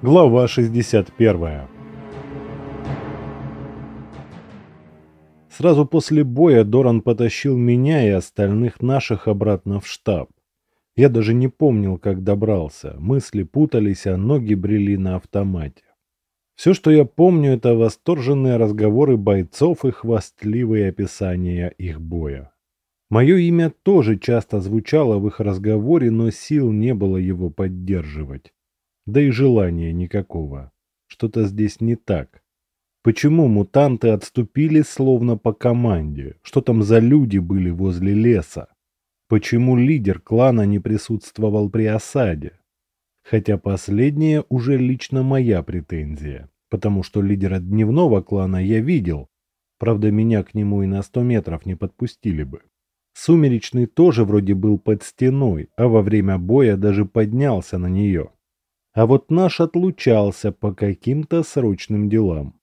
Глава 61 Сразу после боя Доран потащил меня и остальных наших обратно в штаб. Я даже не помнил, как добрался. Мысли путались, а ноги брели на автомате. Все, что я помню, это восторженные разговоры бойцов и хвастливые описания их боя. Мое имя тоже часто звучало в их разговоре, но сил не было его поддерживать. Да и желания никакого. Что-то здесь не так. Почему мутанты отступили словно по команде? Что там за люди были возле леса? Почему лидер клана не присутствовал при осаде? Хотя последнее уже лично моя претензия, потому что лидера дневного клана я видел, правда меня к нему и на сто метров не подпустили бы. Сумеречный тоже вроде был под стеной, а во время боя даже поднялся на нее. А вот наш отлучался по каким-то срочным делам.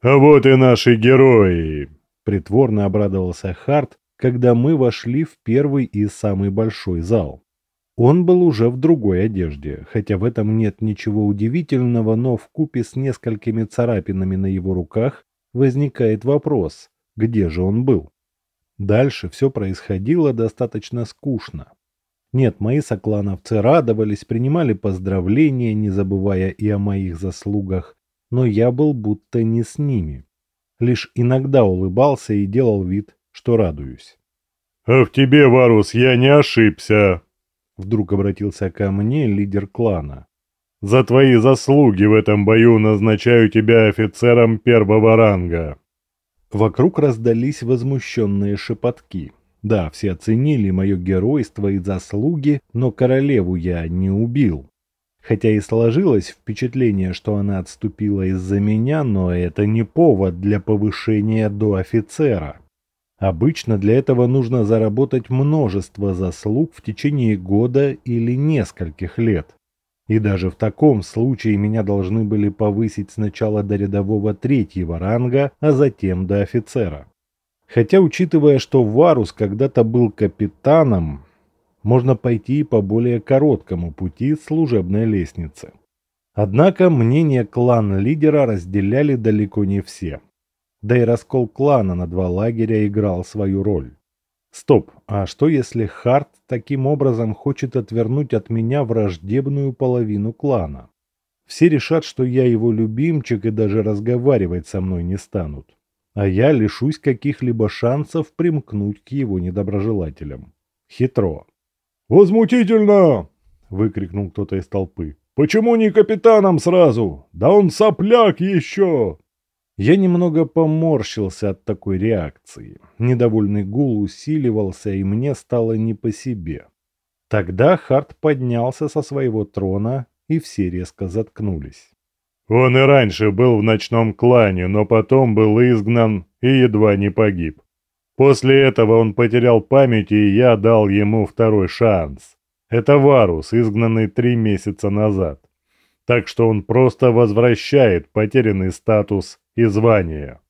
«А вот и наши герои!» Притворно обрадовался Харт, когда мы вошли в первый и самый большой зал. Он был уже в другой одежде, хотя в этом нет ничего удивительного, но в купе с несколькими царапинами на его руках возникает вопрос, где же он был? Дальше все происходило достаточно скучно. Нет, мои соклановцы радовались, принимали поздравления, не забывая и о моих заслугах, но я был будто не с ними. Лишь иногда улыбался и делал вид, что радуюсь. «А в тебе, Варус, я не ошибся!» Вдруг обратился ко мне лидер клана. «За твои заслуги в этом бою назначаю тебя офицером первого ранга!» Вокруг раздались возмущенные шепотки. Да, все оценили мое геройство и заслуги, но королеву я не убил. Хотя и сложилось впечатление, что она отступила из-за меня, но это не повод для повышения до офицера. Обычно для этого нужно заработать множество заслуг в течение года или нескольких лет. И даже в таком случае меня должны были повысить сначала до рядового третьего ранга, а затем до офицера. Хотя, учитывая, что Варус когда-то был капитаном, можно пойти по более короткому пути служебной лестницы. Однако мнение клан-лидера разделяли далеко не все. Да и раскол клана на два лагеря играл свою роль. Стоп, а что если Харт таким образом хочет отвернуть от меня враждебную половину клана? Все решат, что я его любимчик и даже разговаривать со мной не станут а я лишусь каких-либо шансов примкнуть к его недоброжелателям. Хитро. «Возмутительно!» — выкрикнул кто-то из толпы. «Почему не капитаном сразу? Да он сопляк еще!» Я немного поморщился от такой реакции. Недовольный гул усиливался, и мне стало не по себе. Тогда Харт поднялся со своего трона, и все резко заткнулись. Он и раньше был в ночном клане, но потом был изгнан и едва не погиб. После этого он потерял память, и я дал ему второй шанс. Это Варус, изгнанный три месяца назад. Так что он просто возвращает потерянный статус и звание.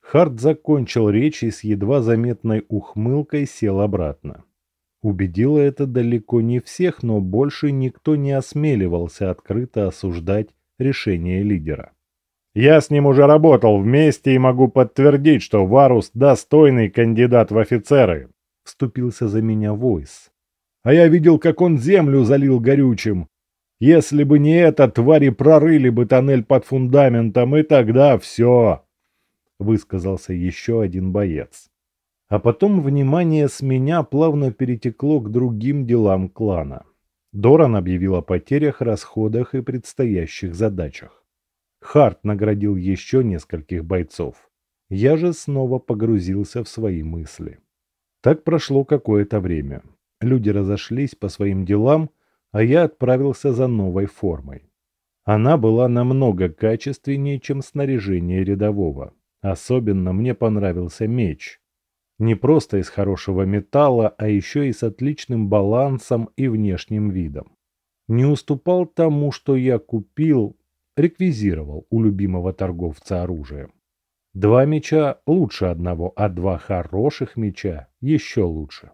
Харт закончил речь и с едва заметной ухмылкой сел обратно. Убедило это далеко не всех, но больше никто не осмеливался открыто осуждать решение лидера. Я с ним уже работал вместе и могу подтвердить, что Варус достойный кандидат в офицеры. Вступился за меня Войс. А я видел, как он землю залил горючим. Если бы не это, твари прорыли бы тоннель под фундаментом, и тогда все. Высказался еще один боец. А потом внимание с меня плавно перетекло к другим делам клана. Доран объявил о потерях, расходах и предстоящих задачах. Харт наградил еще нескольких бойцов. Я же снова погрузился в свои мысли. Так прошло какое-то время. Люди разошлись по своим делам, а я отправился за новой формой. Она была намного качественнее, чем снаряжение рядового. Особенно мне понравился меч. Не просто из хорошего металла, а еще и с отличным балансом и внешним видом. Не уступал тому, что я купил, реквизировал у любимого торговца оружием. Два меча лучше одного, а два хороших меча еще лучше.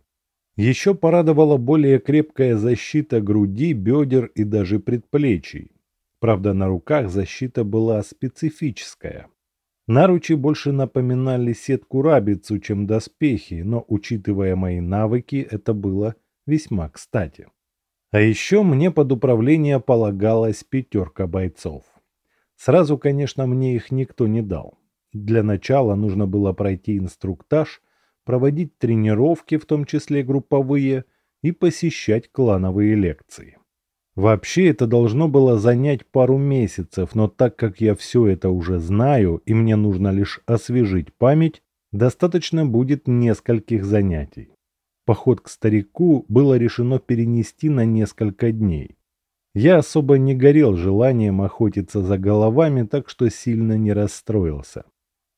Еще порадовала более крепкая защита груди, бедер и даже предплечий. Правда, на руках защита была специфическая. Наручи больше напоминали сетку-рабицу, чем доспехи, но, учитывая мои навыки, это было весьма кстати. А еще мне под управление полагалась пятерка бойцов. Сразу, конечно, мне их никто не дал. Для начала нужно было пройти инструктаж, проводить тренировки, в том числе групповые, и посещать клановые лекции. Вообще это должно было занять пару месяцев, но так как я все это уже знаю и мне нужно лишь освежить память, достаточно будет нескольких занятий. Поход к старику было решено перенести на несколько дней. Я особо не горел желанием охотиться за головами, так что сильно не расстроился.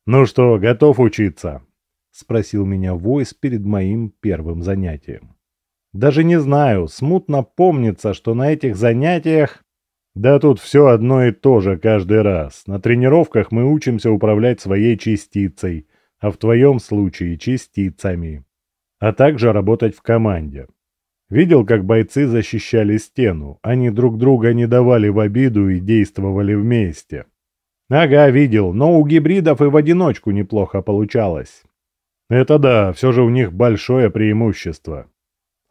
«Ну что, готов учиться?» — спросил меня Войс перед моим первым занятием. «Даже не знаю, смутно помнится, что на этих занятиях...» «Да тут все одно и то же каждый раз. На тренировках мы учимся управлять своей частицей, а в твоем случае частицами, а также работать в команде. Видел, как бойцы защищали стену. Они друг друга не давали в обиду и действовали вместе. Ага, видел, но у гибридов и в одиночку неплохо получалось. Это да, все же у них большое преимущество.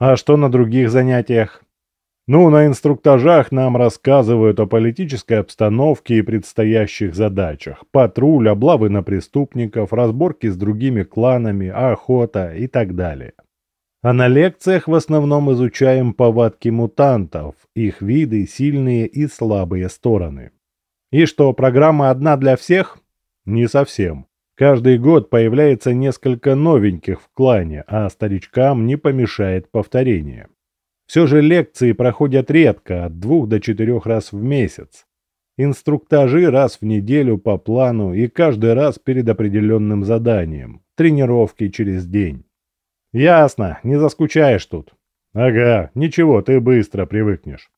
А что на других занятиях? Ну, на инструктажах нам рассказывают о политической обстановке и предстоящих задачах. Патруль, облавы на преступников, разборки с другими кланами, охота и так далее. А на лекциях в основном изучаем повадки мутантов, их виды, сильные и слабые стороны. И что, программа одна для всех? Не совсем. Каждый год появляется несколько новеньких в клане, а старичкам не помешает повторение. Все же лекции проходят редко, от двух до четырех раз в месяц. Инструктажи раз в неделю по плану и каждый раз перед определенным заданием. Тренировки через день. Ясно, не заскучаешь тут. Ага, ничего, ты быстро привыкнешь.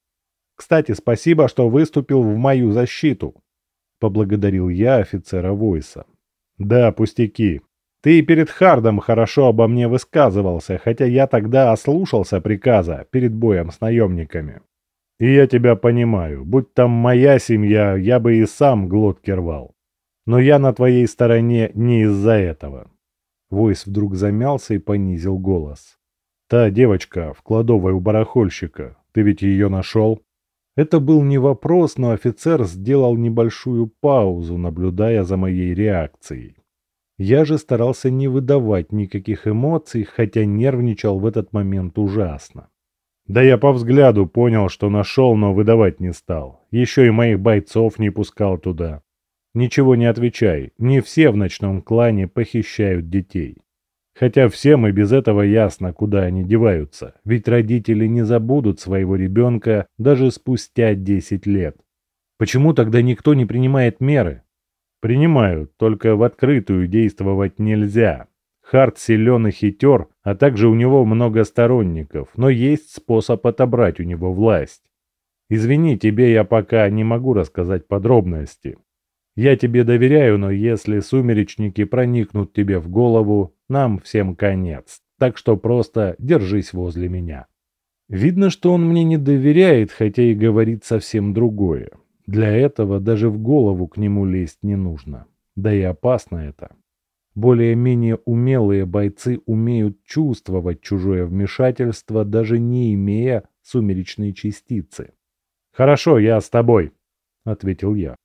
Кстати, спасибо, что выступил в мою защиту. Поблагодарил я офицера Войса. Да, пустяки. Ты перед Хардом хорошо обо мне высказывался, хотя я тогда ослушался приказа перед боем с наемниками. И я тебя понимаю. Будь там моя семья, я бы и сам глотки рвал. Но я на твоей стороне не из-за этого. Войс вдруг замялся и понизил голос. «Та девочка в кладовой у барахольщика, ты ведь ее нашел?» Это был не вопрос, но офицер сделал небольшую паузу, наблюдая за моей реакцией. Я же старался не выдавать никаких эмоций, хотя нервничал в этот момент ужасно. Да я по взгляду понял, что нашел, но выдавать не стал. Еще и моих бойцов не пускал туда. Ничего не отвечай, не все в ночном клане похищают детей. Хотя всем и без этого ясно, куда они деваются, ведь родители не забудут своего ребенка даже спустя 10 лет. Почему тогда никто не принимает меры? Принимают, только в открытую действовать нельзя. Харт силен и хитер, а также у него много сторонников, но есть способ отобрать у него власть. Извини, тебе я пока не могу рассказать подробности. Я тебе доверяю, но если сумеречники проникнут тебе в голову, нам всем конец. Так что просто держись возле меня. Видно, что он мне не доверяет, хотя и говорит совсем другое. Для этого даже в голову к нему лезть не нужно. Да и опасно это. Более-менее умелые бойцы умеют чувствовать чужое вмешательство, даже не имея сумеречной частицы. «Хорошо, я с тобой», — ответил я.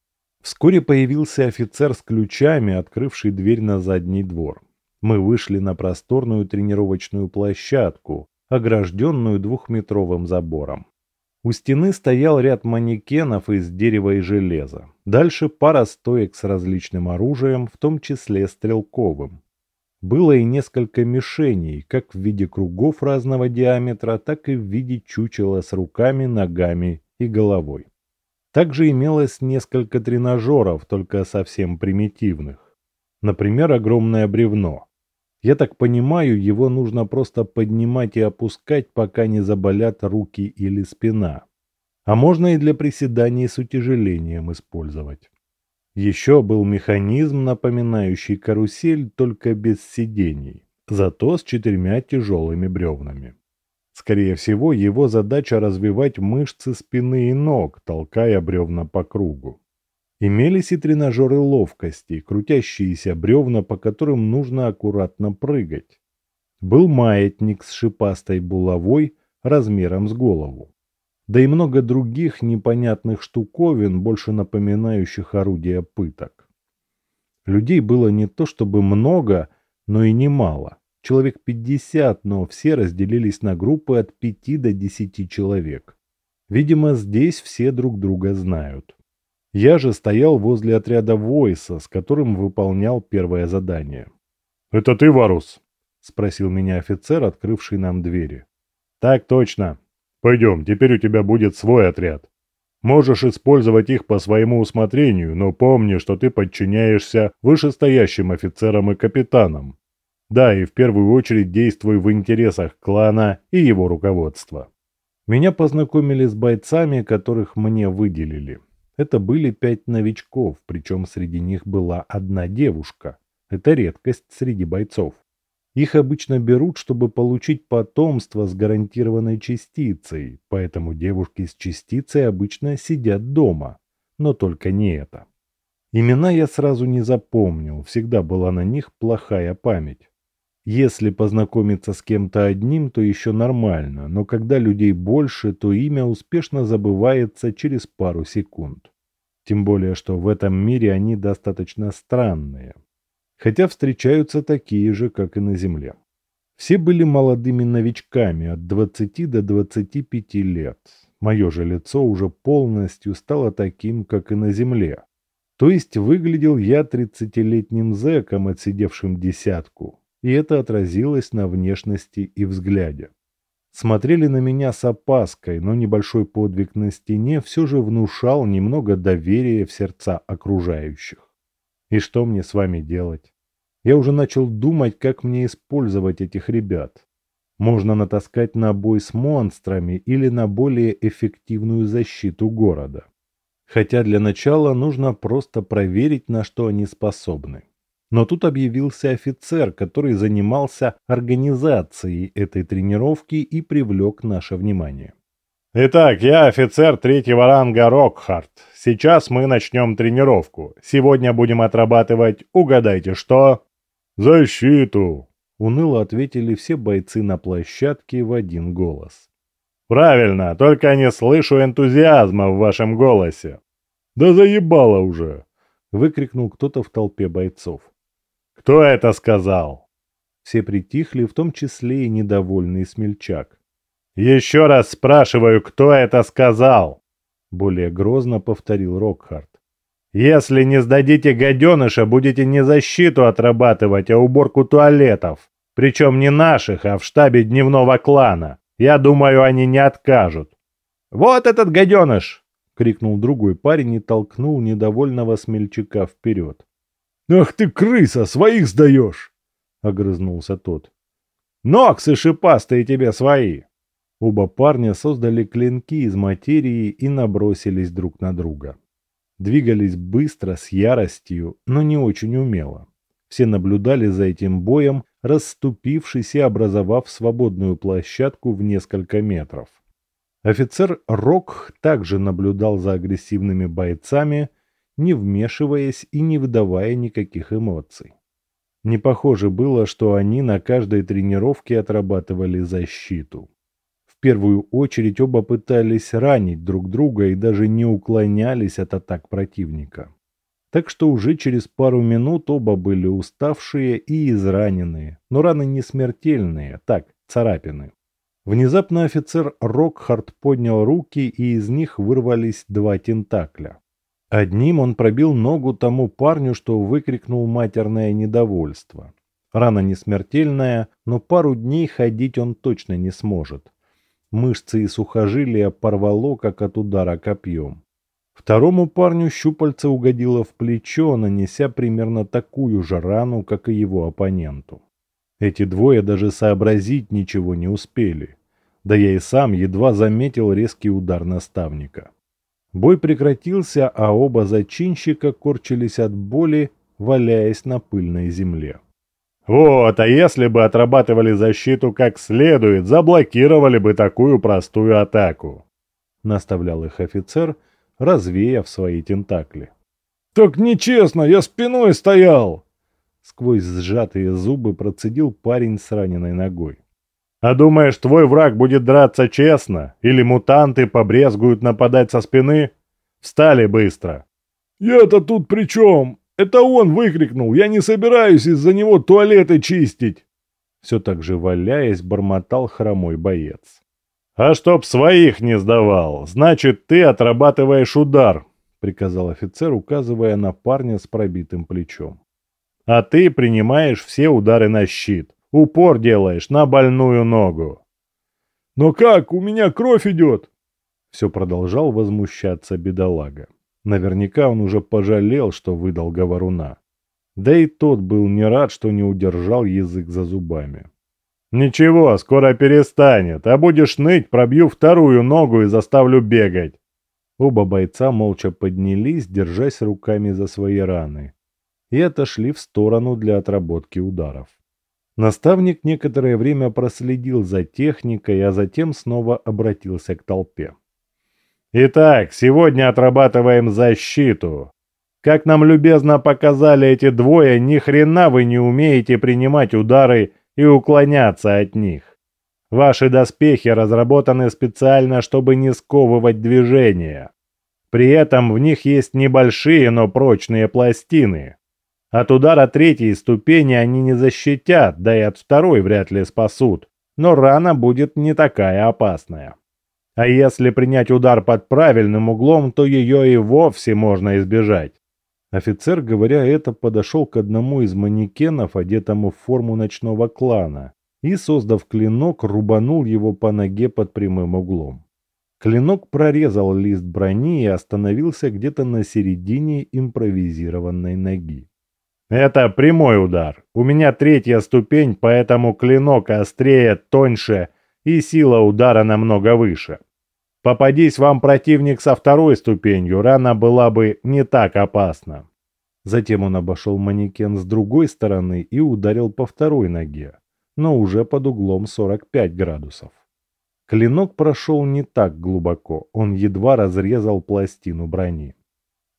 Вскоре появился офицер с ключами, открывший дверь на задний двор. Мы вышли на просторную тренировочную площадку, огражденную двухметровым забором. У стены стоял ряд манекенов из дерева и железа. Дальше пара стоек с различным оружием, в том числе стрелковым. Было и несколько мишеней, как в виде кругов разного диаметра, так и в виде чучела с руками, ногами и головой. Также имелось несколько тренажеров, только совсем примитивных. Например, огромное бревно. Я так понимаю, его нужно просто поднимать и опускать, пока не заболят руки или спина. А можно и для приседаний с утяжелением использовать. Еще был механизм, напоминающий карусель, только без сидений, зато с четырьмя тяжелыми бревнами. Скорее всего, его задача развивать мышцы спины и ног, толкая бревна по кругу. Имелись и тренажеры ловкости, крутящиеся бревна, по которым нужно аккуратно прыгать. Был маятник с шипастой булавой размером с голову. Да и много других непонятных штуковин, больше напоминающих орудия пыток. Людей было не то чтобы много, но и немало. Человек 50, но все разделились на группы от 5 до 10 человек. Видимо, здесь все друг друга знают. Я же стоял возле отряда Войса, с которым выполнял первое задание. «Это ты, Варус?» — спросил меня офицер, открывший нам двери. «Так точно. Пойдем, теперь у тебя будет свой отряд. Можешь использовать их по своему усмотрению, но помни, что ты подчиняешься вышестоящим офицерам и капитанам. Да, и в первую очередь действуй в интересах клана и его руководства». Меня познакомили с бойцами, которых мне выделили. Это были пять новичков, причем среди них была одна девушка. Это редкость среди бойцов. Их обычно берут, чтобы получить потомство с гарантированной частицей, поэтому девушки с частицей обычно сидят дома. Но только не это. Имена я сразу не запомнил, всегда была на них плохая память. Если познакомиться с кем-то одним, то еще нормально, но когда людей больше, то имя успешно забывается через пару секунд. Тем более, что в этом мире они достаточно странные. Хотя встречаются такие же, как и на Земле. Все были молодыми новичками от 20 до 25 лет. Мое же лицо уже полностью стало таким, как и на Земле. То есть выглядел я 30-летним зэком, отсидевшим десятку, и это отразилось на внешности и взгляде. Смотрели на меня с опаской, но небольшой подвиг на стене все же внушал немного доверия в сердца окружающих. И что мне с вами делать? Я уже начал думать, как мне использовать этих ребят. Можно натаскать на бой с монстрами или на более эффективную защиту города. Хотя для начала нужно просто проверить, на что они способны. Но тут объявился офицер, который занимался организацией этой тренировки и привлек наше внимание. Итак, я офицер третьего ранга Рокхарт. Сейчас мы начнем тренировку. Сегодня будем отрабатывать, угадайте что? Защиту! Уныло ответили все бойцы на площадке в один голос. Правильно, только не слышу энтузиазма в вашем голосе. Да заебало уже! Выкрикнул кто-то в толпе бойцов. «Кто это сказал?» Все притихли, в том числе и недовольный смельчак. «Еще раз спрашиваю, кто это сказал?» Более грозно повторил Рокхард. «Если не сдадите гаденыша, будете не защиту отрабатывать, а уборку туалетов. Причем не наших, а в штабе дневного клана. Я думаю, они не откажут». «Вот этот гаденыш!» — крикнул другой парень и толкнул недовольного смельчака вперед. «Ах ты, крыса, своих сдаешь!» — огрызнулся тот. «Ноксы шипастые тебе свои!» Оба парня создали клинки из материи и набросились друг на друга. Двигались быстро, с яростью, но не очень умело. Все наблюдали за этим боем, расступившись и образовав свободную площадку в несколько метров. Офицер Рок также наблюдал за агрессивными бойцами, не вмешиваясь и не выдавая никаких эмоций. Не похоже было, что они на каждой тренировке отрабатывали защиту. В первую очередь оба пытались ранить друг друга и даже не уклонялись от атак противника. Так что уже через пару минут оба были уставшие и израненные, но раны не смертельные, так, царапины. Внезапно офицер Рокхард поднял руки, и из них вырвались два тентакля. Одним он пробил ногу тому парню, что выкрикнул матерное недовольство. Рана не смертельная, но пару дней ходить он точно не сможет. Мышцы и сухожилия порвало, как от удара копьем. Второму парню щупальце угодило в плечо, нанеся примерно такую же рану, как и его оппоненту. Эти двое даже сообразить ничего не успели. Да я и сам едва заметил резкий удар наставника. Бой прекратился, а оба зачинщика корчились от боли, валяясь на пыльной земле. Вот, а если бы отрабатывали защиту как следует, заблокировали бы такую простую атаку. Наставлял их офицер, развеяв свои тентакли. «Так нечестно, я спиной стоял!» Сквозь сжатые зубы процедил парень с раненой ногой. «А думаешь, твой враг будет драться честно? Или мутанты побрезгуют нападать со спины? Встали быстро!» «Я-то тут при чем? Это он выкрикнул, я не собираюсь из-за него туалеты чистить!» Все так же валяясь, бормотал хромой боец. «А чтоб своих не сдавал, значит, ты отрабатываешь удар», — приказал офицер, указывая на парня с пробитым плечом. «А ты принимаешь все удары на щит. Упор делаешь на больную ногу». «Но как? У меня кровь идет!» Все продолжал возмущаться бедолага. Наверняка он уже пожалел, что выдал говоруна. Да и тот был не рад, что не удержал язык за зубами. «Ничего, скоро перестанет, а будешь ныть, пробью вторую ногу и заставлю бегать». Оба бойца молча поднялись, держась руками за свои раны, и отошли в сторону для отработки ударов. Наставник некоторое время проследил за техникой, а затем снова обратился к толпе. Итак, сегодня отрабатываем защиту. Как нам любезно показали эти двое, ни хрена вы не умеете принимать удары и уклоняться от них. Ваши доспехи разработаны специально, чтобы не сковывать движения. При этом в них есть небольшие, но прочные пластины. От удара третьей ступени они не защитят, да и от второй вряд ли спасут, но рана будет не такая опасная. А если принять удар под правильным углом, то ее и вовсе можно избежать. Офицер, говоря это, подошел к одному из манекенов, одетому в форму ночного клана, и, создав клинок, рубанул его по ноге под прямым углом. Клинок прорезал лист брони и остановился где-то на середине импровизированной ноги. «Это прямой удар. У меня третья ступень, поэтому клинок острее, тоньше и сила удара намного выше. Попадись вам противник со второй ступенью, рана была бы не так опасна. Затем он обошел манекен с другой стороны и ударил по второй ноге, но уже под углом 45 градусов. Клинок прошел не так глубоко, он едва разрезал пластину брони.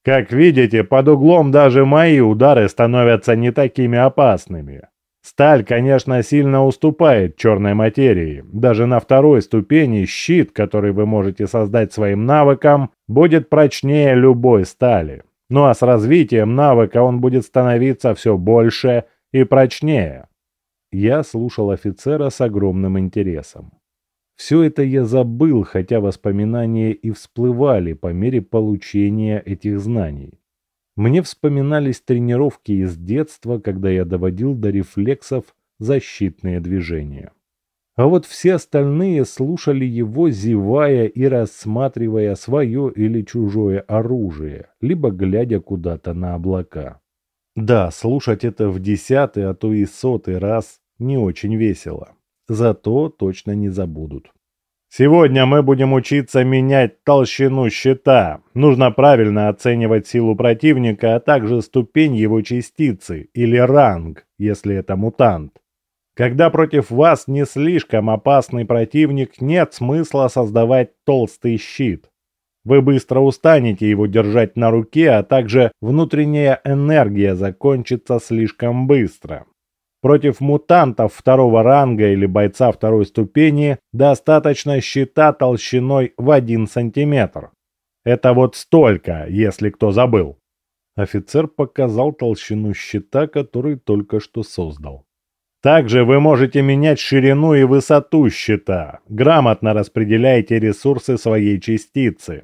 Как видите, под углом даже мои удары становятся не такими опасными. Сталь, конечно, сильно уступает черной материи. Даже на второй ступени щит, который вы можете создать своим навыком, будет прочнее любой стали. Ну а с развитием навыка он будет становиться все больше и прочнее. Я слушал офицера с огромным интересом. Все это я забыл, хотя воспоминания и всплывали по мере получения этих знаний. Мне вспоминались тренировки из детства, когда я доводил до рефлексов защитные движения. А вот все остальные слушали его, зевая и рассматривая свое или чужое оружие, либо глядя куда-то на облака. Да, слушать это в десятый, а то и сотый раз не очень весело. Зато точно не забудут. Сегодня мы будем учиться менять толщину щита. Нужно правильно оценивать силу противника, а также ступень его частицы или ранг, если это мутант. Когда против вас не слишком опасный противник, нет смысла создавать толстый щит. Вы быстро устанете его держать на руке, а также внутренняя энергия закончится слишком быстро. Против мутантов второго ранга или бойца второй ступени достаточно щита толщиной в 1 сантиметр. Это вот столько, если кто забыл. Офицер показал толщину щита, который только что создал. Также вы можете менять ширину и высоту щита. Грамотно распределяйте ресурсы своей частицы.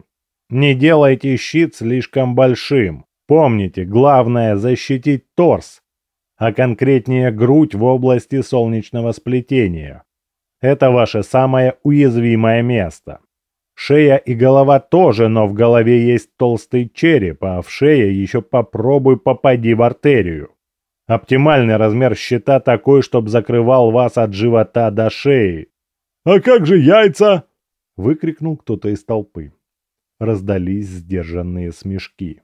Не делайте щит слишком большим. Помните, главное защитить торс, а конкретнее грудь в области солнечного сплетения. Это ваше самое уязвимое место. Шея и голова тоже, но в голове есть толстый череп, а в шее еще попробуй попади в артерию. Оптимальный размер щита такой, чтобы закрывал вас от живота до шеи. «А как же яйца?» – выкрикнул кто-то из толпы. Раздались сдержанные смешки.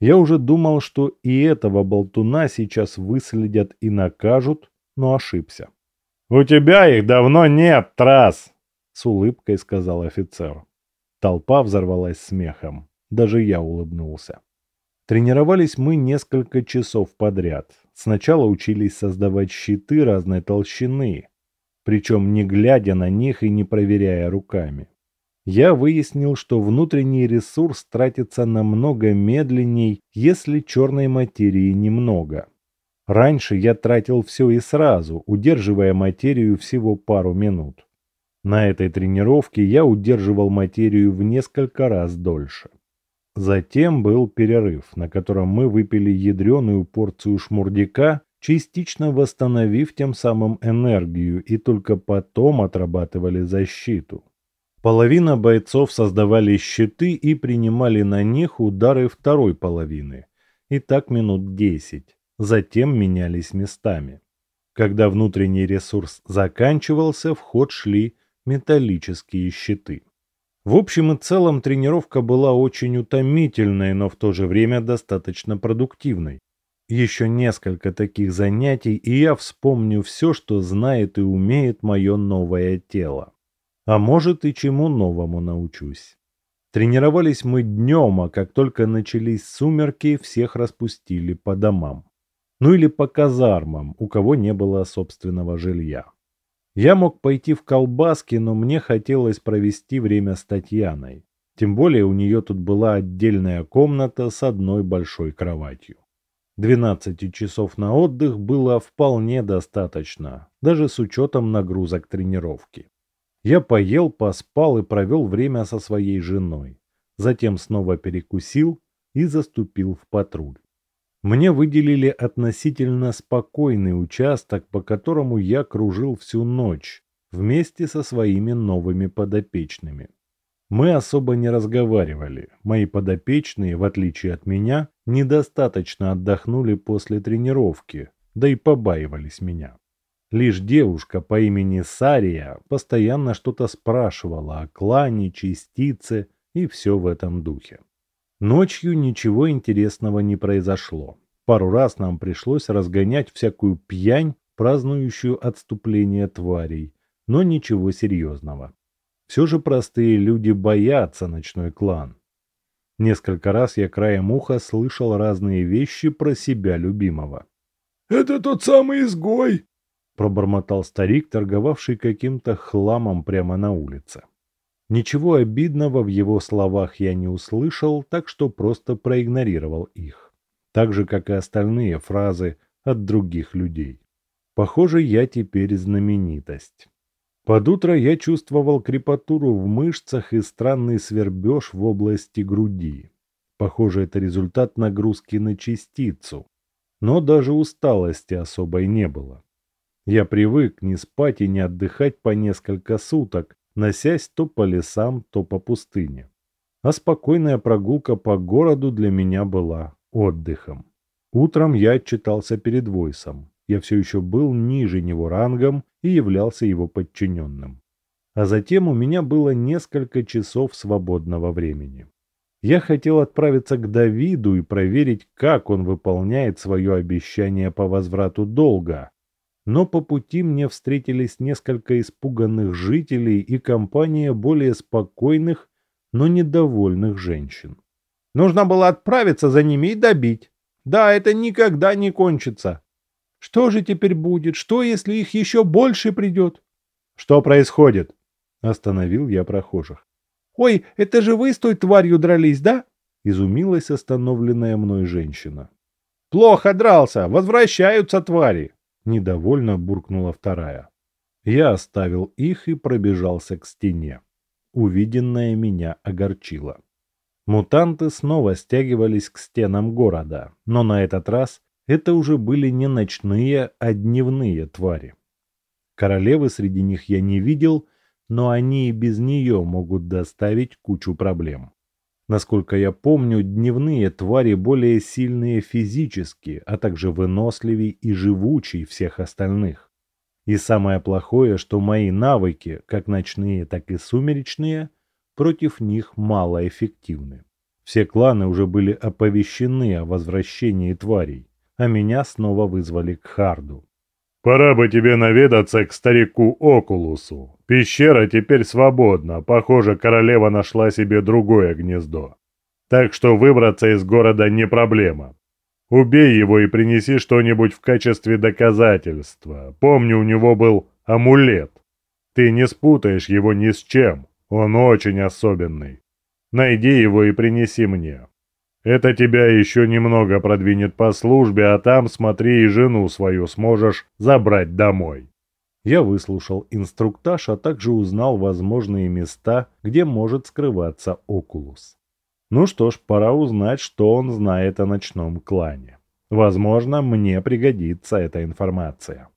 Я уже думал, что и этого болтуна сейчас выследят и накажут, но ошибся. «У тебя их давно нет, Трас!» — с улыбкой сказал офицер. Толпа взорвалась смехом. Даже я улыбнулся. Тренировались мы несколько часов подряд. Сначала учились создавать щиты разной толщины, причем не глядя на них и не проверяя руками. Я выяснил, что внутренний ресурс тратится намного медленней, если черной материи немного. Раньше я тратил все и сразу, удерживая материю всего пару минут. На этой тренировке я удерживал материю в несколько раз дольше. Затем был перерыв, на котором мы выпили ядреную порцию шмурдяка, частично восстановив тем самым энергию, и только потом отрабатывали защиту. Половина бойцов создавали щиты и принимали на них удары второй половины. И так минут десять. Затем менялись местами. Когда внутренний ресурс заканчивался, в ход шли металлические щиты. В общем и целом тренировка была очень утомительной, но в то же время достаточно продуктивной. Еще несколько таких занятий, и я вспомню все, что знает и умеет мое новое тело. А может и чему новому научусь. Тренировались мы днем, а как только начались сумерки, всех распустили по домам. Ну или по казармам, у кого не было собственного жилья. Я мог пойти в колбаски, но мне хотелось провести время с Татьяной. Тем более у нее тут была отдельная комната с одной большой кроватью. 12 часов на отдых было вполне достаточно, даже с учетом нагрузок тренировки. Я поел, поспал и провел время со своей женой. Затем снова перекусил и заступил в патруль. Мне выделили относительно спокойный участок, по которому я кружил всю ночь вместе со своими новыми подопечными. Мы особо не разговаривали. Мои подопечные, в отличие от меня, недостаточно отдохнули после тренировки, да и побаивались меня. Лишь девушка по имени Сария постоянно что-то спрашивала о клане, частице и все в этом духе. Ночью ничего интересного не произошло. Пару раз нам пришлось разгонять всякую пьянь, празднующую отступление тварей, но ничего серьезного. Все же простые люди боятся ночной клан. Несколько раз я краем уха слышал разные вещи про себя любимого. «Это тот самый изгой!» Пробормотал старик, торговавший каким-то хламом прямо на улице. Ничего обидного в его словах я не услышал, так что просто проигнорировал их. Так же, как и остальные фразы от других людей. Похоже, я теперь знаменитость. Под утро я чувствовал крепатуру в мышцах и странный свербеж в области груди. Похоже, это результат нагрузки на частицу. Но даже усталости особой не было. Я привык не спать и не отдыхать по несколько суток, носясь то по лесам, то по пустыне. А спокойная прогулка по городу для меня была отдыхом. Утром я отчитался перед Войсом. Я все еще был ниже него рангом и являлся его подчиненным. А затем у меня было несколько часов свободного времени. Я хотел отправиться к Давиду и проверить, как он выполняет свое обещание по возврату долга, но по пути мне встретились несколько испуганных жителей и компания более спокойных, но недовольных женщин. Нужно было отправиться за ними и добить. Да, это никогда не кончится. Что же теперь будет? Что, если их еще больше придет? Что происходит? Остановил я прохожих. Ой, это же вы с той тварью дрались, да? Изумилась остановленная мной женщина. Плохо дрался, возвращаются твари. Недовольно буркнула вторая. Я оставил их и пробежался к стене. Увиденное меня огорчило. Мутанты снова стягивались к стенам города, но на этот раз это уже были не ночные, а дневные твари. Королевы среди них я не видел, но они и без нее могут доставить кучу проблем. Насколько я помню, дневные твари более сильные физически, а также выносливее и живучей всех остальных. И самое плохое, что мои навыки, как ночные, так и сумеречные, против них малоэффективны. Все кланы уже были оповещены о возвращении тварей, а меня снова вызвали к Харду. Пора бы тебе наведаться к старику Окулусу. Пещера теперь свободна, похоже, королева нашла себе другое гнездо. Так что выбраться из города не проблема. Убей его и принеси что-нибудь в качестве доказательства. Помню, у него был амулет. Ты не спутаешь его ни с чем. Он очень особенный. Найди его и принеси мне. Это тебя еще немного продвинет по службе, а там смотри и жену свою сможешь забрать домой. Я выслушал инструктаж, а также узнал возможные места, где может скрываться Окулус. Ну что ж, пора узнать, что он знает о ночном клане. Возможно, мне пригодится эта информация.